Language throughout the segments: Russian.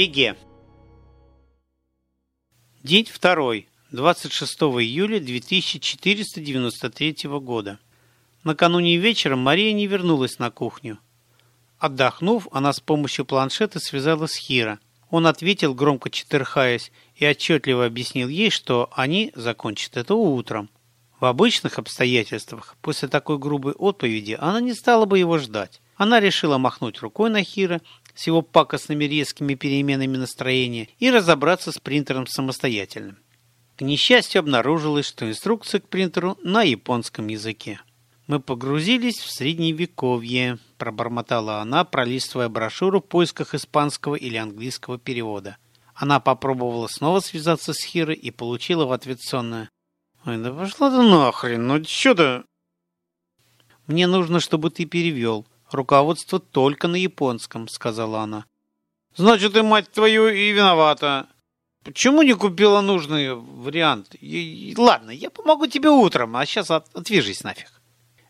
Беге. День второй, 26 июля 2493 года. Накануне вечером Мария не вернулась на кухню. Отдохнув, она с помощью планшета связалась с Хиро. Он ответил, громко четырхаясь, и отчетливо объяснил ей, что они закончат это утром. В обычных обстоятельствах, после такой грубой отповеди, она не стала бы его ждать. Она решила махнуть рукой на Хира с его пакостными резкими переменами настроения и разобраться с принтером самостоятельно. К несчастью обнаружилось, что инструкция к принтеру на японском языке. «Мы погрузились в средневековье», – пробормотала она, пролистывая брошюру в поисках испанского или английского перевода. Она попробовала снова связаться с Хирой и получила в ответ сонное. «Ой, да пошла ты нахрен, ну чё ты...» «Мне нужно, чтобы ты перевел. Руководство только на японском», — сказала она. «Значит, и мать твою и виновата. Почему не купила нужный вариант? И, ладно, я помогу тебе утром, а сейчас от, отвяжись нафиг.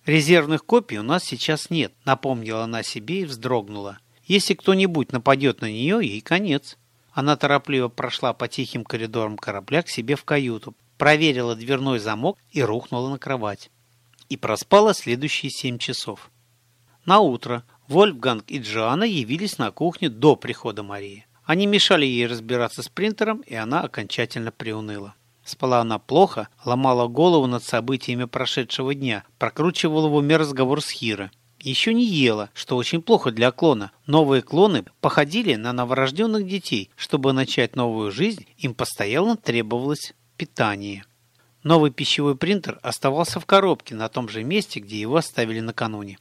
Резервных копий у нас сейчас нет, напомнила она себе и вздрогнула. Если кто-нибудь нападет на нее, ей конец. Она торопливо прошла по тихим коридорам корабля к себе в каюту, проверила дверной замок и рухнула на кровать. И проспала следующие семь часов. На утро Вольфганг и Джоанна явились на кухню до прихода Марии. Они мешали ей разбираться с принтером, и она окончательно приуныла. Спала она плохо, ломала голову над событиями прошедшего дня, прокручивала в уме разговор с Хиро. Еще не ела, что очень плохо для клона. Новые клоны походили на новорожденных детей. Чтобы начать новую жизнь, им постоянно требовалось питание. Новый пищевой принтер оставался в коробке на том же месте, где его оставили накануне.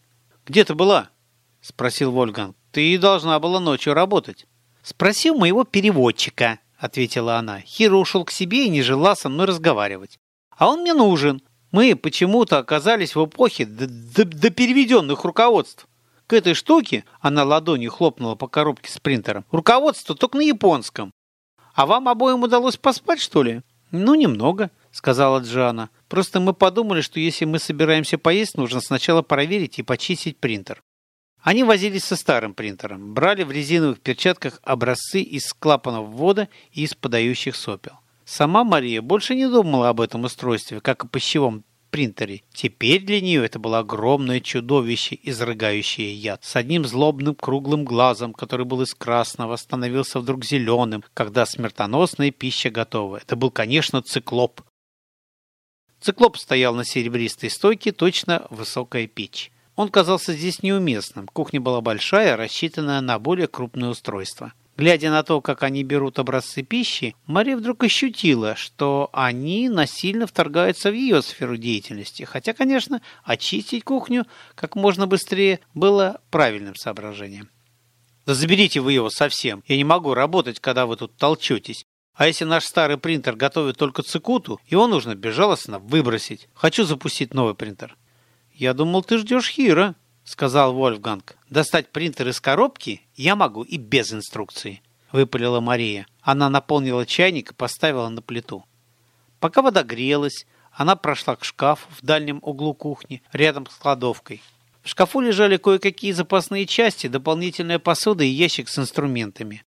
«Где ты была?» – спросил Вольган. «Ты должна была ночью работать». Спросил моего переводчика, ответила она. Хиро ушел к себе и не желал со мной разговаривать. А он мне нужен. Мы почему-то оказались в эпохе до, до переведенных руководств. К этой штуке она ладонью хлопнула по коробке с принтером. Руководство только на японском. А вам обоим удалось поспать, что ли? Ну, немного, сказала Джана. Просто мы подумали, что если мы собираемся поесть, нужно сначала проверить и почистить принтер. Они возились со старым принтером, брали в резиновых перчатках образцы из клапанов ввода и из подающих сопел. Сама Мария больше не думала об этом устройстве, как о пищевом принтере. Теперь для нее это было огромное чудовище, изрыгающее яд, с одним злобным круглым глазом, который был из красного, становился вдруг зеленым, когда смертоносная пища готова. Это был, конечно, циклоп. Циклоп стоял на серебристой стойке, точно высокая печь. Он казался здесь неуместным. Кухня была большая, рассчитанная на более крупное устройство. Глядя на то, как они берут образцы пищи, Мария вдруг ощутила, что они насильно вторгаются в ее сферу деятельности. Хотя, конечно, очистить кухню как можно быстрее было правильным соображением. «Да заберите вы его совсем. Я не могу работать, когда вы тут толчетесь. А если наш старый принтер готовит только цикуту, его нужно безжалостно выбросить. Хочу запустить новый принтер. «Я думал, ты ждешь Хира», — сказал Вольфганг. «Достать принтер из коробки я могу и без инструкции», — выпалила Мария. Она наполнила чайник и поставила на плиту. Пока вода грелась, она прошла к шкафу в дальнем углу кухни, рядом с кладовкой. В шкафу лежали кое-какие запасные части, дополнительная посуда и ящик с инструментами.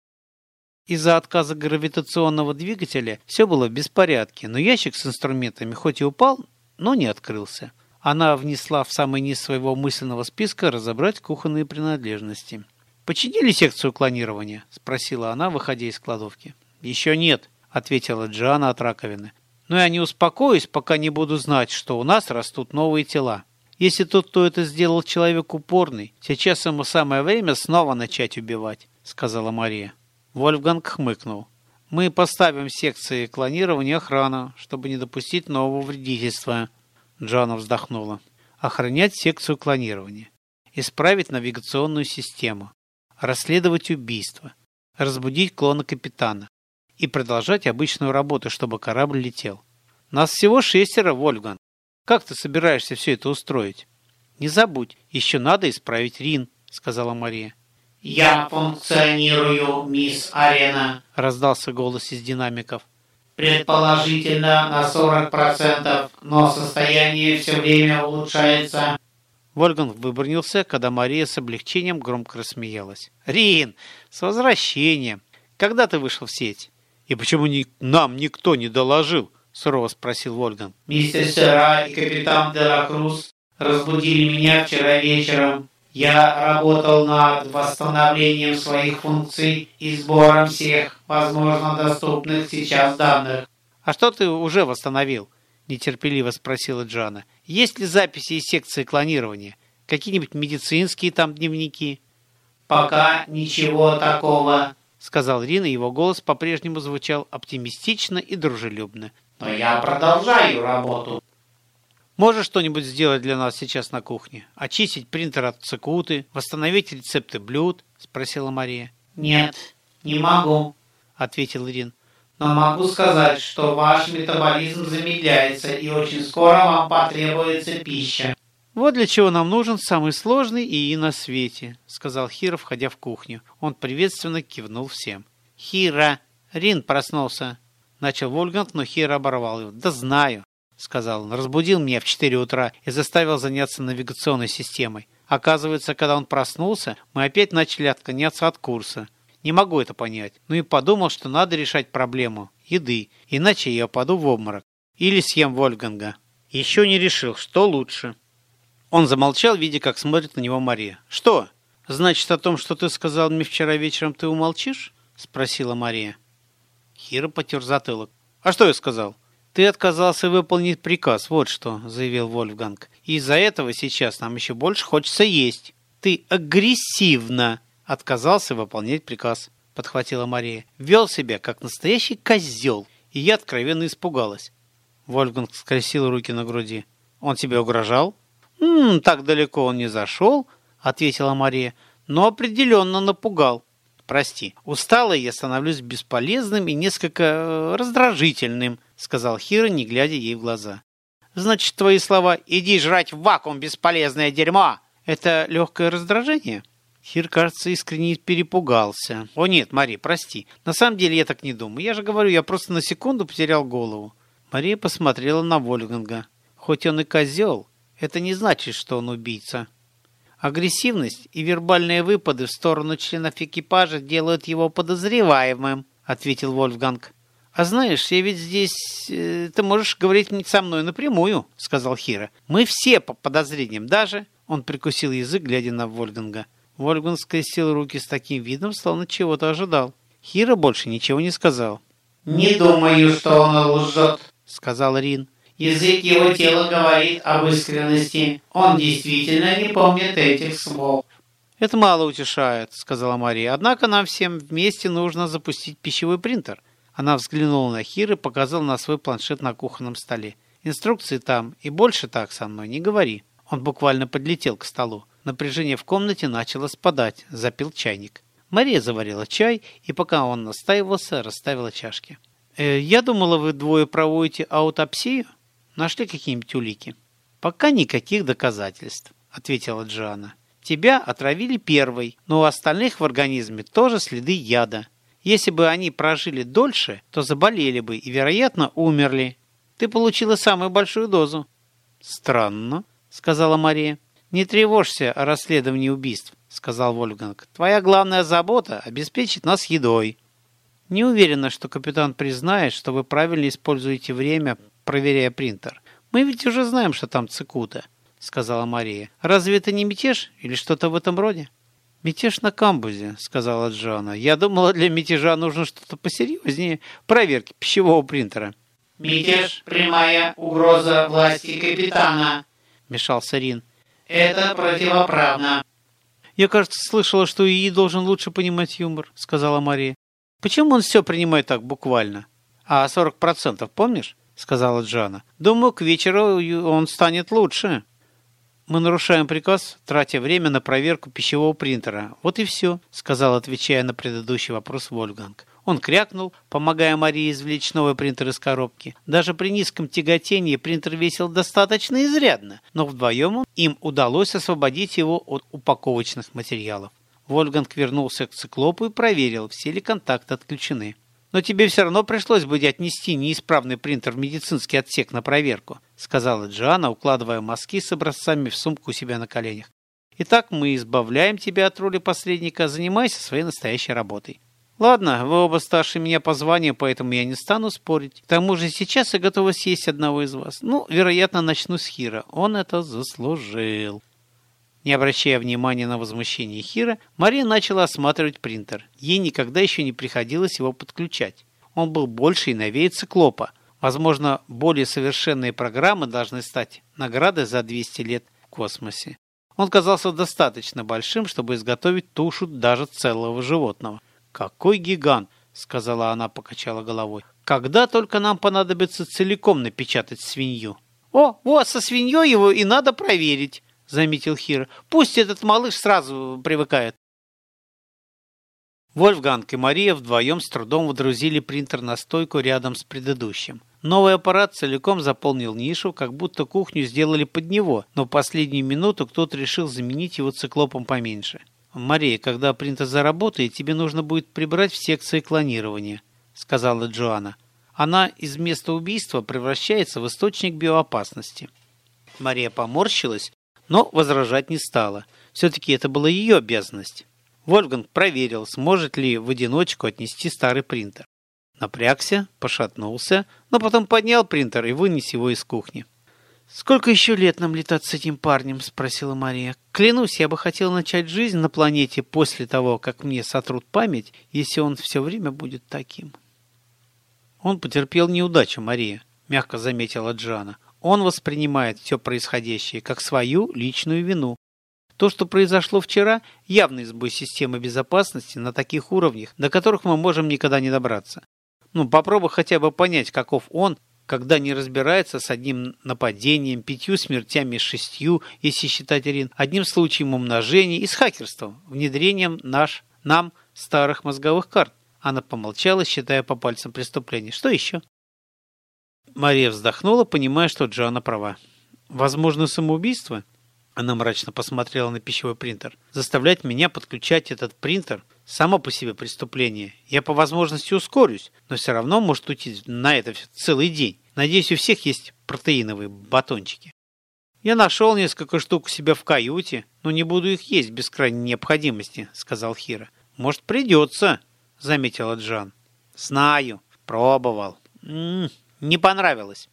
Из-за отказа гравитационного двигателя все было в беспорядке, но ящик с инструментами хоть и упал, но не открылся она внесла в самый низ своего мысленного списка разобрать кухонные принадлежности. «Починили секцию клонирования?» – спросила она, выходя из кладовки. «Еще нет», – ответила Джоанна от раковины. «Но я не успокоюсь, пока не буду знать, что у нас растут новые тела. Если тот, кто это сделал, человек упорный, сейчас ему самое время снова начать убивать», – сказала Мария. Вольфганг хмыкнул. «Мы поставим секции клонирования охрану, чтобы не допустить нового вредительства», Джоанна вздохнула. Охранять секцию клонирования. Исправить навигационную систему. Расследовать убийство. Разбудить клона капитана. И продолжать обычную работу, чтобы корабль летел. Нас всего шестеро, Вольган. Как ты собираешься все это устроить? Не забудь, еще надо исправить Рин, сказала Мария. «Я функционирую, мисс Арена», — раздался голос из динамиков. Предположительно на 40%, но состояние все время улучшается. Вольган выбронился, когда Мария с облегчением громко рассмеялась. «Рин, с возвращением! Когда ты вышел в сеть? И почему ни, нам никто не доложил? Сурово спросил Вольган. Мистер Сера и капитан Делакрус разбудили меня вчера вечером. Я работал над восстановлением своих функций и сбором всех, возможно, доступных сейчас данных. А что ты уже восстановил? Нетерпеливо спросила Джана. Есть ли записи из секции клонирования? Какие-нибудь медицинские там дневники? Пока ничего такого, сказал Рин, и его голос по-прежнему звучал оптимистично и дружелюбно. Но я продолжаю работу. Можешь что-нибудь сделать для нас сейчас на кухне? Очистить принтер от цикуты, восстановить рецепты блюд? Спросила Мария. Нет, не могу, ответил Ирин. Но могу сказать, что ваш метаболизм замедляется, и очень скоро вам потребуется пища. «Вот для чего нам нужен самый сложный ИИ на свете», — сказал Хира, входя в кухню. Он приветственно кивнул всем. «Хира!» Рин проснулся. Начал Вольганг, но Хира оборвал его. «Да знаю сказал он, разбудил меня в 4 утра и заставил заняться навигационной системой. Оказывается, когда он проснулся, мы опять начали отклоняться от курса. Не могу это понять. Ну и подумал, что надо решать проблему еды, иначе я упаду в обморок. Или съем Вольганга. Еще не решил, что лучше. Он замолчал, видя, как смотрит на него Мария. «Что? Значит, о том, что ты сказал мне вчера вечером, ты умолчишь?» Спросила Мария. Хира потер затылок. «А что я сказал?» «Ты отказался выполнить приказ, вот что», — заявил Вольфганг. «Из-за этого сейчас нам еще больше хочется есть. Ты агрессивно отказался выполнять приказ», — подхватила Мария. «Вел себя, как настоящий козел, и я откровенно испугалась». Вольфганг скрестил руки на груди. «Он тебе угрожал?» «М -м, «Так далеко он не зашел», — ответила Мария, — «но определенно напугал». «Прости, устала я становлюсь бесполезным и несколько э, раздражительным», — сказал Хира, не глядя ей в глаза. «Значит, твои слова «иди жрать в вакуум, бесполезное дерьмо» — это легкое раздражение?» Хир, кажется, искренне перепугался. «О нет, Мари, прости. На самом деле я так не думаю. Я же говорю, я просто на секунду потерял голову». Мария посмотрела на Вольганга. «Хоть он и козел, это не значит, что он убийца». Агрессивность и вербальные выпады в сторону членов экипажа делают его подозреваемым, ответил Вольфганг. А знаешь, я ведь здесь... Э, ты можешь говорить со мной напрямую, сказал Хира. Мы все по подозрениям, даже... Он прикусил язык, глядя на Вольфганга. Вольфганг скрестил руки с таким видом, словно чего-то ожидал. Хира больше ничего не сказал. «Не думаю, что он лжет», — сказал Рин. Язык его тела говорит об искренности. Он действительно не помнит этих слов. «Это мало утешает», — сказала Мария. «Однако нам всем вместе нужно запустить пищевой принтер». Она взглянула на Хир и показала на свой планшет на кухонном столе. «Инструкции там, и больше так со мной не говори». Он буквально подлетел к столу. Напряжение в комнате начало спадать. Запил чайник. Мария заварила чай, и пока он настаивался, расставила чашки. «Э, «Я думала, вы двое проводите аутопсию?» Нашли какие-нибудь улики? Пока никаких доказательств, ответила Джоанна. Тебя отравили первой, но у остальных в организме тоже следы яда. Если бы они прожили дольше, то заболели бы и, вероятно, умерли. Ты получила самую большую дозу. Странно, сказала Мария. Не тревожься о расследовании убийств, сказал Вольфганг. Твоя главная забота — обеспечить нас едой. Не уверена, что капитан признает, что вы правильно используете время, проверяя принтер. «Мы ведь уже знаем, что там цикута», — сказала Мария. «Разве это не мятеж или что-то в этом роде?» «Мятеж на камбузе», — сказала Джоанна. «Я думала, для мятежа нужно что-то посерьезнее проверки пищевого принтера». «Мятеж — прямая угроза власти капитана», — мешался Рин. «Это противоправно». «Я, кажется, слышала, что ИИ должен лучше понимать юмор», — сказала Мария. «Почему он все принимает так буквально? А 40% помнишь?» — сказала Джана. «Думаю, к вечеру он станет лучше». «Мы нарушаем приказ, тратя время на проверку пищевого принтера. Вот и все», — сказал, отвечая на предыдущий вопрос Вольганг. Он крякнул, помогая Марии извлечь новый принтер из коробки. Даже при низком тяготении принтер весил достаточно изрядно, но вдвоем им удалось освободить его от упаковочных материалов. Вольганг вернулся к циклопу и проверил, все ли контакты отключены. «Но тебе все равно пришлось бы отнести неисправный принтер в медицинский отсек на проверку», сказала Джоанна, укладывая мазки с образцами в сумку у себя на коленях. «Итак, мы избавляем тебя от роли посредника, занимайся своей настоящей работой». Ладно, вы оба старше меня по званию, поэтому я не стану спорить. К тому же сейчас я готова съесть одного из вас. Ну, вероятно, начну с Хира. Он это заслужил. Не обращая внимания на возмущение Хира, Мария начала осматривать принтер. Ей никогда еще не приходилось его подключать. Он был больше и новее циклопа. Возможно, более совершенные программы должны стать наградой за 200 лет в космосе. Он казался достаточно большим, чтобы изготовить тушу даже целого животного. «Какой гигант!» — сказала она, покачала головой. «Когда только нам понадобится целиком напечатать свинью?» «О, вот, со свиньей его и надо проверить!» заметил Хир. «Пусть этот малыш сразу привыкает». Вольфганг и Мария вдвоем с трудом водрузили принтер на стойку рядом с предыдущим. Новый аппарат целиком заполнил нишу, как будто кухню сделали под него, но в последнюю минуту кто-то решил заменить его циклопом поменьше. «Мария, когда принтер заработает, тебе нужно будет прибрать в секции клонирования», — сказала Джоанна. «Она из места убийства превращается в источник биоопасности». Мария поморщилась, но возражать не стала. Все-таки это была ее обязанность. Вольфганг проверил, сможет ли в одиночку отнести старый принтер. Напрягся, пошатнулся, но потом поднял принтер и вынес его из кухни. «Сколько еще лет нам летать с этим парнем?» – спросила Мария. «Клянусь, я бы хотела начать жизнь на планете после того, как мне сотрут память, если он все время будет таким». «Он потерпел неудачу, Мария», – мягко заметила Джана. Он воспринимает все происходящее как свою личную вину. То, что произошло вчера, явный сбой системы безопасности на таких уровнях, до которых мы можем никогда не добраться. Ну, попробуй хотя бы понять, каков он, когда не разбирается с одним нападением, пятью смертями шестью, если считать Ирин, одним случаем умножения и с хакерством, внедрением наш, нам старых мозговых карт. Она помолчала, считая по пальцам преступления. Что еще? Мария вздохнула, понимая, что Джоанна права. Возможно, самоубийство? Она мрачно посмотрела на пищевой принтер. Заставлять меня подключать этот принтер – само по себе преступление. Я по возможности ускорюсь, но все равно может уйти на это целый день. Надеюсь, у всех есть протеиновые батончики. Я нашел несколько штук у себя в каюте, но не буду их есть без крайней необходимости, сказал Хира. Может, придется, заметила Джан. Знаю, пробовал. М -м, не понравилось.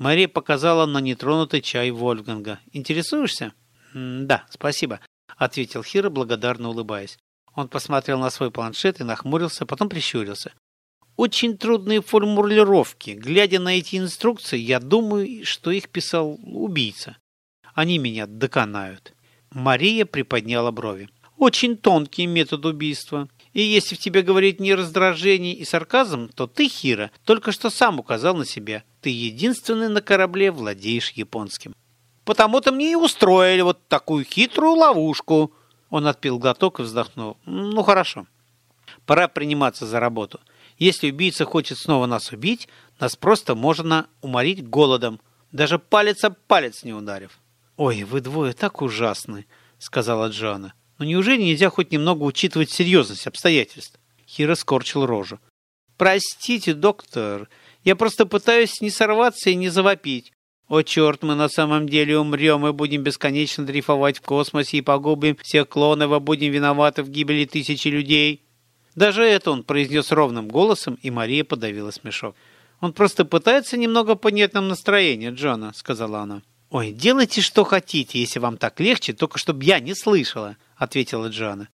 Мария показала на нетронутый чай Вольфганга. «Интересуешься?» «Да, спасибо», — ответил Хира, благодарно улыбаясь. Он посмотрел на свой планшет и нахмурился, потом прищурился. «Очень трудные формулировки. Глядя на эти инструкции, я думаю, что их писал убийца. Они меня доконают». Мария приподняла брови. «Очень тонкий метод убийства. И если в тебе говорить не раздражение и сарказм, то ты, Хира, только что сам указал на себя. Ты единственный на корабле владеешь японским. Потому-то мне и устроили вот такую хитрую ловушку. Он отпил глоток и вздохнул. Ну, хорошо. Пора приниматься за работу. Если убийца хочет снова нас убить, нас просто можно уморить голодом, даже палец об палец не ударив. «Ой, вы двое так ужасны», — сказала Джоанна. Но неужели нельзя хоть немного учитывать серьезность обстоятельств? Хира скорчил рожу. Простите, доктор, я просто пытаюсь не сорваться и не завопить. О, черт, мы на самом деле умрем и будем бесконечно дрейфовать в космосе и погубим всех клонов, а будем виноваты в гибели тысячи людей. Даже это он произнес ровным голосом, и Мария подавила смешок. «Он просто пытается немного поднять нам настроение, Джона», — сказала она. «Ой, делайте, что хотите, если вам так легче, только чтобы я не слышала», — ответила Джана.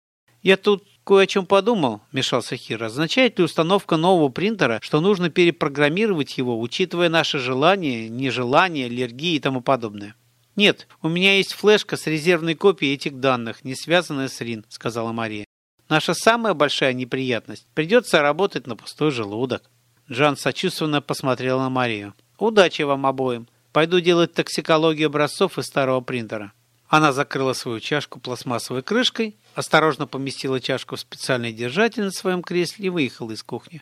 «Я тут кое о чем подумал», — мешался Хир. «Означает ли установка нового принтера, что нужно перепрограммировать его, учитывая наши желания, нежелания, аллергии и тому подобное?» «Нет, у меня есть флешка с резервной копией этих данных, не связанная с РИН», — сказала Мария. «Наша самая большая неприятность — придется работать на пустой желудок». Джан сочувственно посмотрел на Марию. «Удачи вам обоим. Пойду делать токсикологию образцов из старого принтера». Она закрыла свою чашку пластмассовой крышкой, осторожно поместила чашку в специальный держатель на своем кресле и выехала из кухни.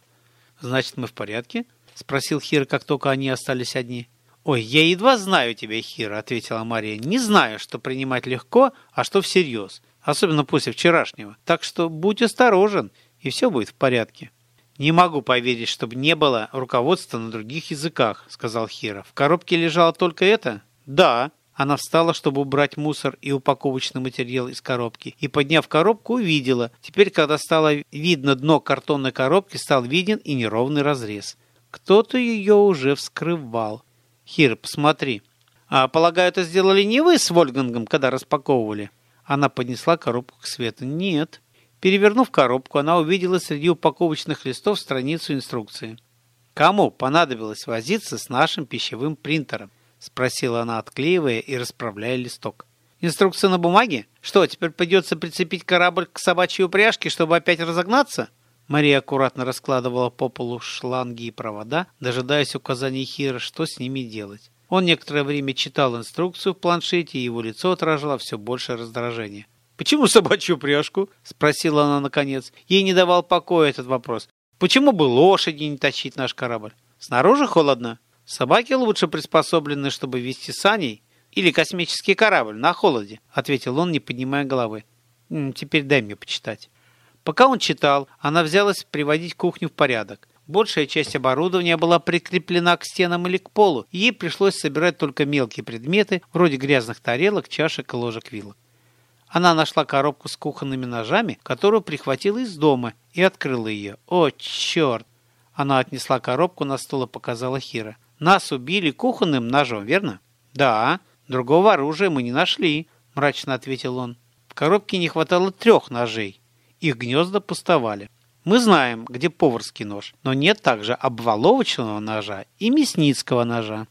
«Значит, мы в порядке?» — спросил Хир, как только они остались одни. «Ой, я едва знаю тебя, Хира», — ответила Мария. «Не знаю, что принимать легко, а что всерьез, особенно после вчерашнего. Так что будь осторожен, и все будет в порядке». «Не могу поверить, чтобы не было руководства на других языках», — сказал Хира. «В коробке лежало только это?» «Да», Она встала, чтобы убрать мусор и упаковочный материал из коробки, и, подняв коробку, увидела. Теперь, когда стало видно дно картонной коробки, стал виден и неровный разрез. Кто-то ее уже вскрывал. Хир, посмотри. А, полагаю, это сделали не вы с Вольгангом, когда распаковывали? Она поднесла коробку к свету. Нет. Перевернув коробку, она увидела среди упаковочных листов страницу инструкции. Кому понадобилось возиться с нашим пищевым принтером? — спросила она, отклеивая и расправляя листок. «Инструкция на бумаге? Что, теперь придется прицепить корабль к собачьей упряжке, чтобы опять разогнаться?» Мария аккуратно раскладывала по полу шланги и провода, дожидаясь указаний Хира, что с ними делать. Он некоторое время читал инструкцию в планшете, и его лицо отражало все больше раздражения. «Почему собачью упряжку?» – спросила она наконец. Ей не давал покоя этот вопрос. «Почему бы лошади не тащить наш корабль? Снаружи холодно?» Собаки лучше приспособлены, чтобы вести сани или космический корабль на холоде, ответил он, не поднимая головы. Теперь дай мне почитать. Пока он читал, она взялась приводить кухню в порядок. Большая часть оборудования была прикреплена к стенам или к полу, и ей пришлось собирать только мелкие предметы, вроде грязных тарелок, чашек и ложек-вилок. Она нашла коробку с кухонными ножами, которую прихватила из дома, и открыла ее. О, черт! Она отнесла коробку на стол и показала Хира. Нас убили кухонным ножом, верно? Да, другого оружия мы не нашли, мрачно ответил он. В коробке не хватало трех ножей. Их гнезда пустовали. Мы знаем, где поварский нож, но нет также обваловочного ножа и мясницкого ножа.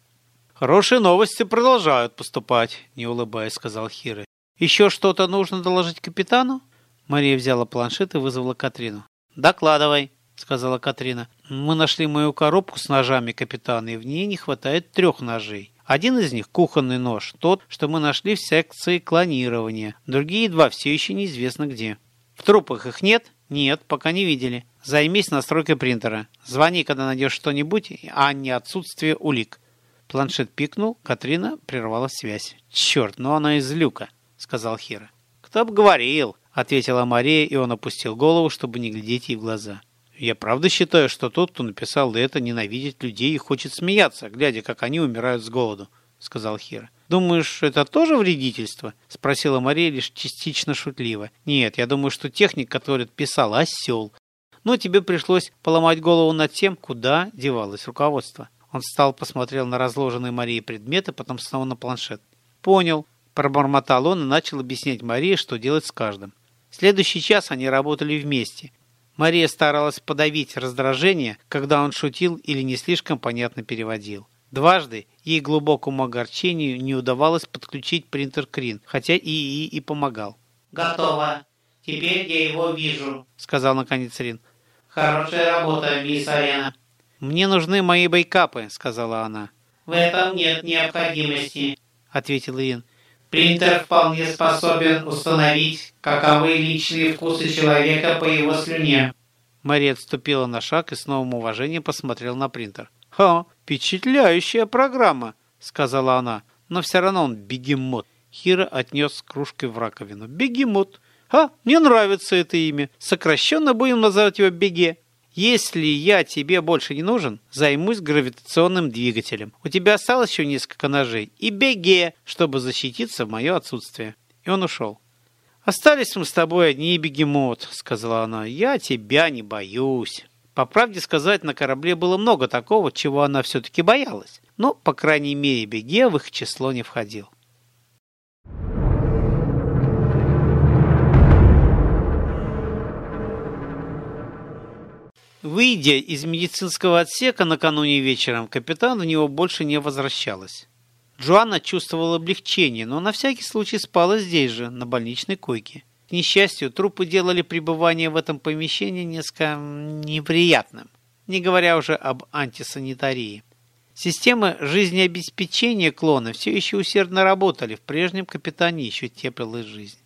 Хорошие новости продолжают поступать, не улыбаясь, сказал Хиры. Еще что-то нужно доложить капитану? Мария взяла планшет и вызвала Катрину. Докладывай сказала Катрина. «Мы нашли мою коробку с ножами капитана, и в ней не хватает трех ножей. Один из них – кухонный нож, тот, что мы нашли в секции клонирования. Другие два все еще неизвестно где. В трупах их нет? Нет, пока не видели. Займись настройкой принтера. Звони, когда найдешь что-нибудь, а не отсутствие улик». Планшет пикнул, Катрина прервала связь. «Черт, но она из люка», — сказал Хира. «Кто бы говорил», — ответила Мария, и он опустил голову, чтобы не глядеть ей в глаза. Я правда считаю, что тот, кто написал это, ненавидит людей и хочет смеяться, глядя, как они умирают с голоду, — сказал Хира. «Думаешь, это тоже вредительство?» — спросила Мария лишь частично шутливо. «Нет, я думаю, что техник, который писал, осел. Но тебе пришлось поломать голову над тем, куда девалось руководство». Он встал, посмотрел на разложенные Марии предметы, потом снова на планшет. «Понял», — пробормотал он и начал объяснять Марии, что делать с каждым. следующий час они работали вместе. Мария старалась подавить раздражение, когда он шутил или не слишком понятно переводил. Дважды ей глубокому огорчению не удавалось подключить принтер Крин, хотя и и и помогал. «Готово. Теперь я его вижу», — сказал наконец Рин. «Хорошая работа, мисс Арена». «Мне нужны мои бейкапы», — сказала она. «В этом нет необходимости», — ответил Рин. Принтер вполне способен установить, каковы личные вкусы человека по его слюне. Мария отступила на шаг и с новым уважением посмотрел на принтер. «Ха, впечатляющая программа!» — сказала она. «Но все равно он бегемот». Хира отнес кружкой в раковину. «Бегемот! А, мне нравится это имя. Сокращенно будем называть его Беге. Если я тебе больше не нужен, займусь гравитационным двигателем. У тебя осталось еще несколько ножей. И беге, чтобы защититься в мое отсутствие. И он ушел. «Остались мы с тобой одни, бегемот», — сказала она. «Я тебя не боюсь». По правде сказать, на корабле было много такого, чего она все-таки боялась. Но, по крайней мере, Беге в их число не входил. Выйдя из медицинского отсека накануне вечером, капитан в него больше не возвращалась. Джоанна чувствовала облегчение, но на всякий случай спала здесь же, на больничной койке. К несчастью, трупы делали пребывание в этом помещении несколько неприятным, не говоря уже об антисанитарии. Системы жизнеобеспечения клона все еще усердно работали, в прежнем капитане еще теплилась жизнь.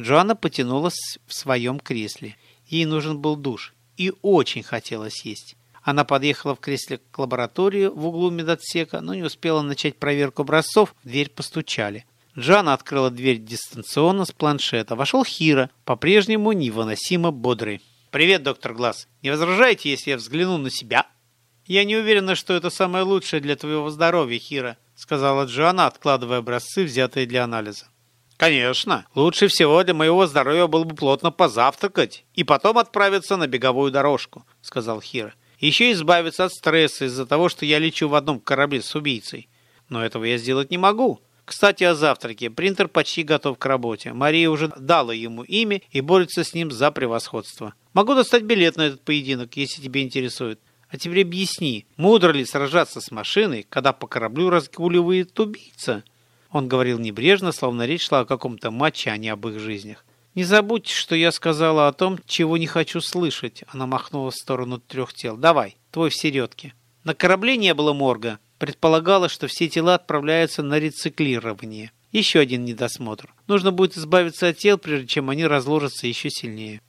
Джоанна потянулась в своем кресле. Ей нужен был душ и очень хотелось есть. Она подъехала в кресле к лаборатории в углу медотсека, но не успела начать проверку образцов, в дверь постучали. Джана открыла дверь дистанционно с планшета. Вошел Хира, по-прежнему невыносимо бодрый. «Привет, доктор Глаз. Не возражаете, если я взгляну на себя?» «Я не уверена, что это самое лучшее для твоего здоровья, Хира», сказала Джоанна, откладывая образцы, взятые для анализа. Конечно, лучше всего для моего здоровья было бы плотно позавтракать и потом отправиться на беговую дорожку, сказал Хира. Еще избавиться от стресса из-за того, что я лечу в одном корабле с убийцей. Но этого я сделать не могу. Кстати, о завтраке. Принтер почти готов к работе. Мария уже дала ему имя и борется с ним за превосходство. Могу достать билет на этот поединок, если тебе интересует. А теперь объясни, мудро ли сражаться с машиной, когда по кораблю разгуливает убийца? Он говорил небрежно, словно речь шла о каком-то матче, а не об их жизнях. «Не забудь, что я сказала о том, чего не хочу слышать», она махнула в сторону трех тел. «Давай, твой в середке». На корабле не было морга. Предполагалось, что все тела отправляются на рециклирование. Еще один недосмотр. Нужно будет избавиться от тел, прежде чем они разложатся еще сильнее.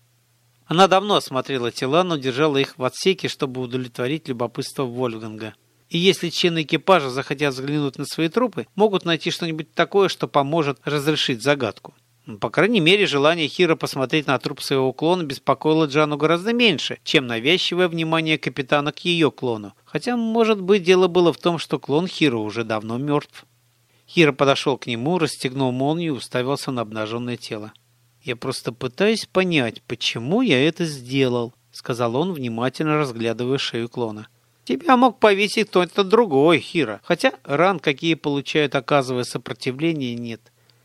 Она давно осмотрела тела, но держала их в отсеке, чтобы удовлетворить любопытство Вольфганга. И если члены экипажа захотят взглянуть на свои трупы, могут найти что-нибудь такое, что поможет разрешить загадку. По крайней мере, желание Хира посмотреть на труп своего клона беспокоило Джану гораздо меньше, чем навязчивое внимание капитана к ее клону. Хотя, может быть, дело было в том, что клон Хира уже давно мертв. Хира подошел к нему, расстегнул молнию и уставился на обнаженное тело. «Я просто пытаюсь понять, почему я это сделал», — сказал он, внимательно разглядывая шею клона. Тебя мог повесить кто-то другой, Хира. Хотя ран, какие получают, оказывая сопротивление, нет.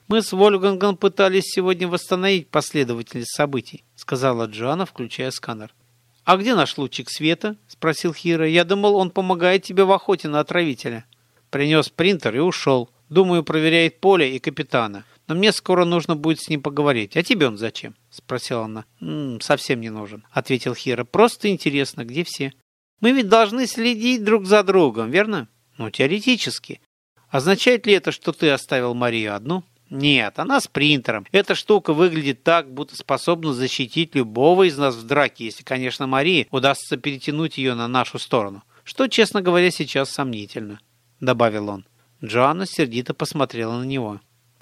Мы с Вольгангом пытались сегодня восстановить последовательность событий, сказала Джоанна, включая сканер. «А где наш лучик света?» – спросил Хира. «Я думал, он помогает тебе в охоте на отравителя». Принес принтер и ушел. Думаю, проверяет поле и капитана. Но мне скоро нужно будет с ним поговорить. А тебе он зачем? Спросила она. «М -м, совсем не нужен, ответил Хира. Просто интересно, где все? Мы ведь должны следить друг за другом, верно? Ну, теоретически. Означает ли это, что ты оставил Марию одну? Нет, она с принтером. Эта штука выглядит так, будто способна защитить любого из нас в драке, если, конечно, Марии удастся перетянуть ее на нашу сторону. Что, честно говоря, сейчас сомнительно, добавил он. Джоанна сердито посмотрела на него.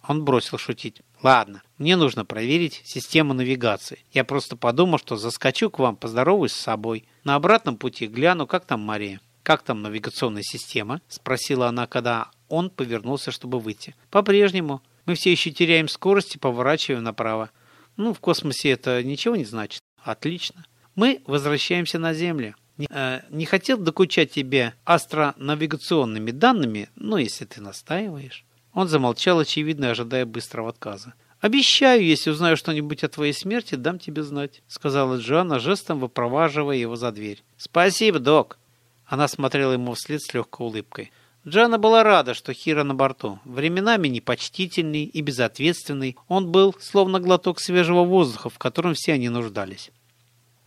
Он бросил шутить. «Ладно, мне нужно проверить систему навигации. Я просто подумал, что заскочу к вам, поздороваюсь с собой. На обратном пути гляну, как там Мария». «Как там навигационная система?» – спросила она, когда он повернулся, чтобы выйти. «По-прежнему. Мы все еще теряем скорость и поворачиваем направо. Ну, в космосе это ничего не значит. Отлично. Мы возвращаемся на Землю. Не, э, не хотел докучать тебе астронавигационными данными, но если ты настаиваешь. Он замолчал, очевидно, ожидая быстрого отказа. «Обещаю, если узнаю что-нибудь о твоей смерти, дам тебе знать», — сказала Джоанна, жестом выпроваживая его за дверь. «Спасибо, док». Она смотрела ему вслед с легкой улыбкой. Джана была рада, что Хира на борту. Временами непочтительный и безответственный, он был словно глоток свежего воздуха, в котором все они нуждались.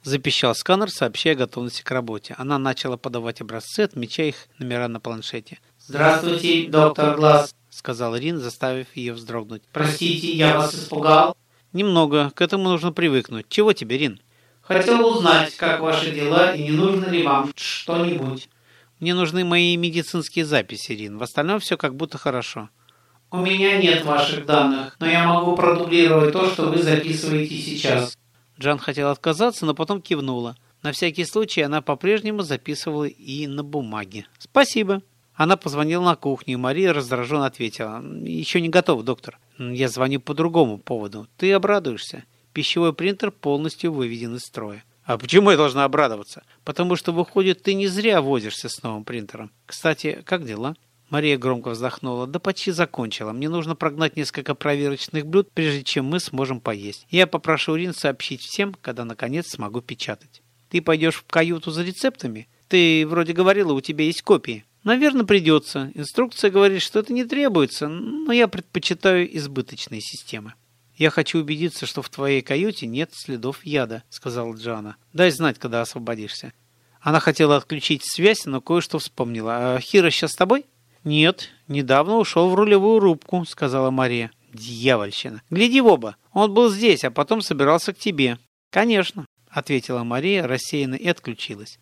Запищал сканер, сообщая готовности к работе. Она начала подавать образцы, отмечая их номера на планшете. «Здравствуйте, доктор Глаз», — сказал Рин, заставив ее вздрогнуть. «Простите, я вас испугал?» «Немного. К этому нужно привыкнуть. Чего тебе, Рин?» «Хотел узнать, как ваши дела и не нужно ли вам что-нибудь». «Мне нужны мои медицинские записи, Рин. В остальном все как будто хорошо». «У меня нет ваших данных, но я могу продублировать то, что вы записываете сейчас». Джан хотел отказаться, но потом кивнула. На всякий случай она по-прежнему записывала и на бумаге. «Спасибо». Она позвонила на кухню, и Мария раздраженно ответила. «Еще не готов, доктор. Я звоню по другому поводу. Ты обрадуешься. Пищевой принтер полностью выведен из строя». «А почему я должна обрадоваться?» «Потому что, выходит, ты не зря возишься с новым принтером. Кстати, как дела?» Мария громко вздохнула. «Да почти закончила. Мне нужно прогнать несколько проверочных блюд, прежде чем мы сможем поесть. Я попрошу Рин сообщить всем, когда, наконец, смогу печатать. Ты пойдешь в каюту за рецептами? Ты вроде говорила, у тебя есть копии». Наверное, придется. Инструкция говорит, что это не требуется, но я предпочитаю избыточные системы. «Я хочу убедиться, что в твоей каюте нет следов яда», — сказала Джана. «Дай знать, когда освободишься». Она хотела отключить связь, но кое-что вспомнила. «А Хира сейчас с тобой?» «Нет, недавно ушел в рулевую рубку», — сказала Мария. «Дьявольщина! Гляди в оба! Он был здесь, а потом собирался к тебе». «Конечно», — ответила Мария рассеянно и отключилась.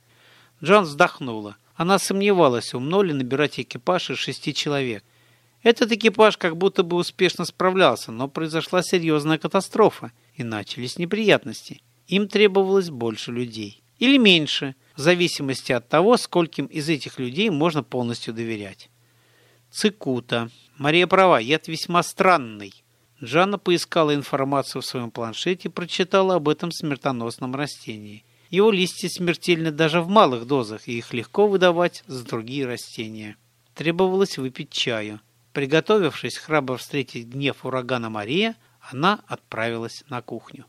Джон вздохнула. Она сомневалась, умно ли набирать экипаж из шести человек. Этот экипаж как будто бы успешно справлялся, но произошла серьезная катастрофа, и начались неприятности. Им требовалось больше людей. Или меньше, в зависимости от того, скольким из этих людей можно полностью доверять. Цикута. Мария права, яд весьма странный. Жанна поискала информацию в своем планшете и прочитала об этом смертоносном растении. Его листья смертельны даже в малых дозах, и их легко выдавать за другие растения. Требовалось выпить чаю. Приготовившись храбро встретить гнев урагана Мария, она отправилась на кухню.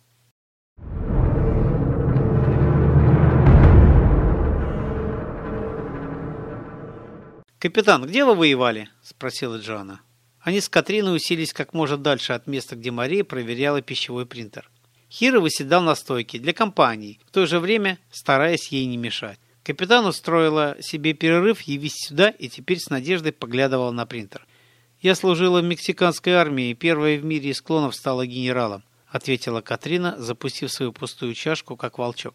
«Капитан, где вы воевали?» – спросила Джоанна. Они с Катриной уселись как можно дальше от места, где Мария проверяла пищевой принтер. Хиро выседал на стойке для компании, в то же время стараясь ей не мешать. Капитан устроила себе перерыв, явись сюда, и теперь с надеждой поглядывала на принтер. «Я служила в мексиканской армии, первая в мире из клонов стала генералом», ответила Катрина, запустив свою пустую чашку, как волчок.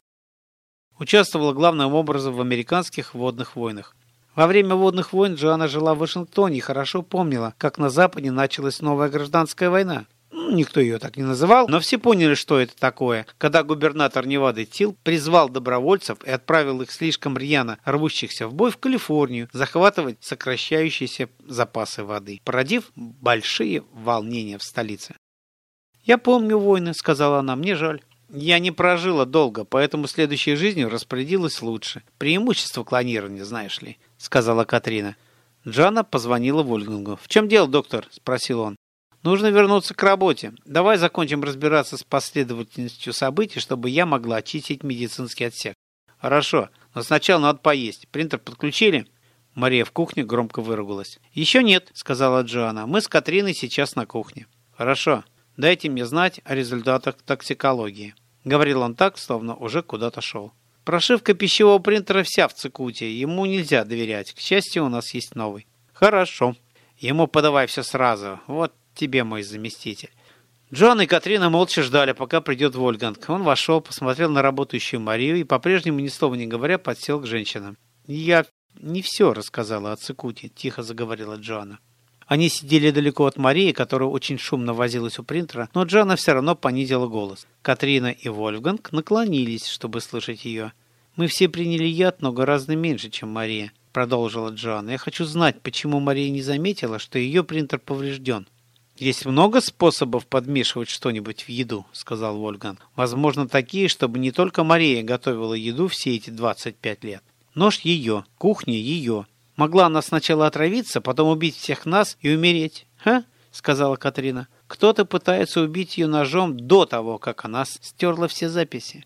Участвовала главным образом в американских водных войнах. Во время водных войн Джоанна жила в Вашингтоне и хорошо помнила, как на Западе началась новая гражданская война. Ну, никто ее так не называл, но все поняли, что это такое, когда губернатор Невады Тил призвал добровольцев и отправил их слишком рьяно рвущихся в бой в Калифорнию захватывать сокращающиеся запасы воды, породив большие волнения в столице. «Я помню войны», — сказала она, — «мне жаль». Я не прожила долго, поэтому следующей жизнью распорядилась лучше. Преимущество клонирования, знаешь ли сказала Катрина. Джана позвонила Вольгангу. «В чем дело, доктор?» – спросил он. «Нужно вернуться к работе. Давай закончим разбираться с последовательностью событий, чтобы я могла очистить медицинский отсек». «Хорошо, но сначала надо поесть. Принтер подключили?» Мария в кухне громко выругалась. «Еще нет», – сказала Джоанна. «Мы с Катриной сейчас на кухне». «Хорошо. Дайте мне знать о результатах токсикологии». Говорил он так, словно уже куда-то шел. Прошивка пищевого принтера вся в цикуте, ему нельзя доверять. К счастью, у нас есть новый. Хорошо. Ему подавай все сразу. Вот тебе мой заместитель. Джон и Катрина молча ждали, пока придет Вольганг. Он вошел, посмотрел на работающую Марию и, по-прежнему ни слова не говоря, подсел к женщинам. «Я не все рассказала о Цикуте», — тихо заговорила Джоанна. Они сидели далеко от Марии, которая очень шумно возилась у принтера, но Джана все равно понизила голос. Катрина и Вольфганг наклонились, чтобы слышать ее. «Мы все приняли яд, но гораздо меньше, чем Мария», — продолжила Джоанна. «Я хочу знать, почему Мария не заметила, что ее принтер поврежден». «Есть много способов подмешивать что-нибудь в еду», — сказал Вольган. «Возможно, такие, чтобы не только Мария готовила еду все эти 25 лет. Нож ее, кухня ее, Могла она сначала отравиться, потом убить всех нас и умереть. Ха? сказала Катрина. Кто-то пытается убить ее ножом до того, как она стерла все записи.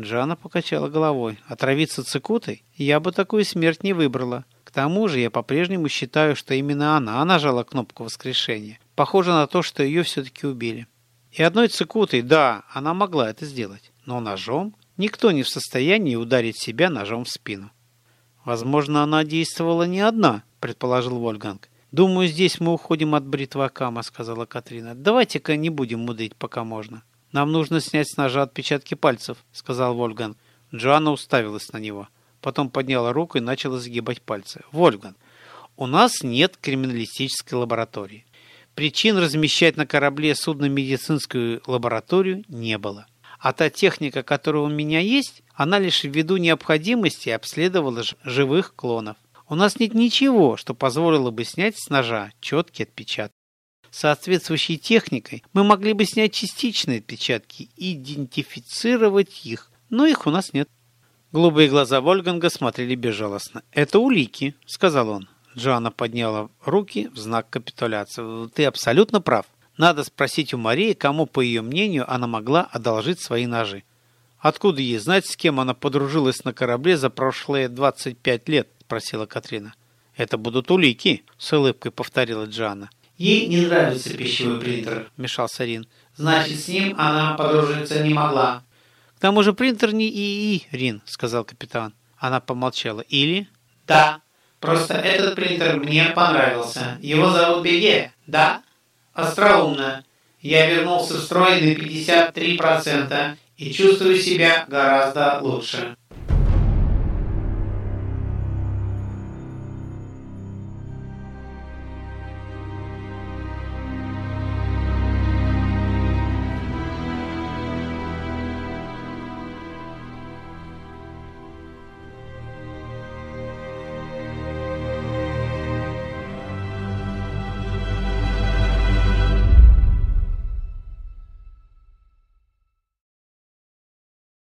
Джана покачала головой. Отравиться цикутой? Я бы такую смерть не выбрала. К тому же я по-прежнему считаю, что именно она нажала кнопку воскрешения. Похоже на то, что ее все-таки убили. И одной цикутой, да, она могла это сделать. Но ножом? Никто не в состоянии ударить себя ножом в спину. Возможно, она действовала не одна, предположил Вольганг. Думаю, здесь мы уходим от бритвы Акама, сказала Катрина. Давайте-ка не будем мудрить, пока можно. Нам нужно снять с ножа отпечатки пальцев, сказал Вольган. Джоанна уставилась на него. Потом подняла руку и начала загибать пальцы. Вольган, у нас нет криминалистической лаборатории. Причин размещать на корабле судно-медицинскую лабораторию не было. А та техника, которая у меня есть, она лишь ввиду необходимости обследовала живых клонов. У нас нет ничего, что позволило бы снять с ножа четкие отпечатки. Соответствующей техникой мы могли бы снять частичные отпечатки и идентифицировать их, но их у нас нет. Голубые глаза Вольганга смотрели безжалостно. «Это улики», — сказал он. Джоанна подняла руки в знак капитуляции. «Ты абсолютно прав. Надо спросить у Марии, кому, по ее мнению, она могла одолжить свои ножи. «Откуда ей знать, с кем она подружилась на корабле за прошлые 25 лет?» – спросила Катрина. «Это будут улики», – с улыбкой повторила Джана. «Ей не нравится пищевой принтер», – мешался Рин. «Значит, с ним она подружиться не могла». «К тому же принтер не ИИ, Рин», – сказал капитан. Она помолчала. «Или?» «Да, просто этот принтер мне понравился. Его зовут Беге, да?» «Остроумно. Я вернулся в строй на 53%, и чувствую себя гораздо лучше.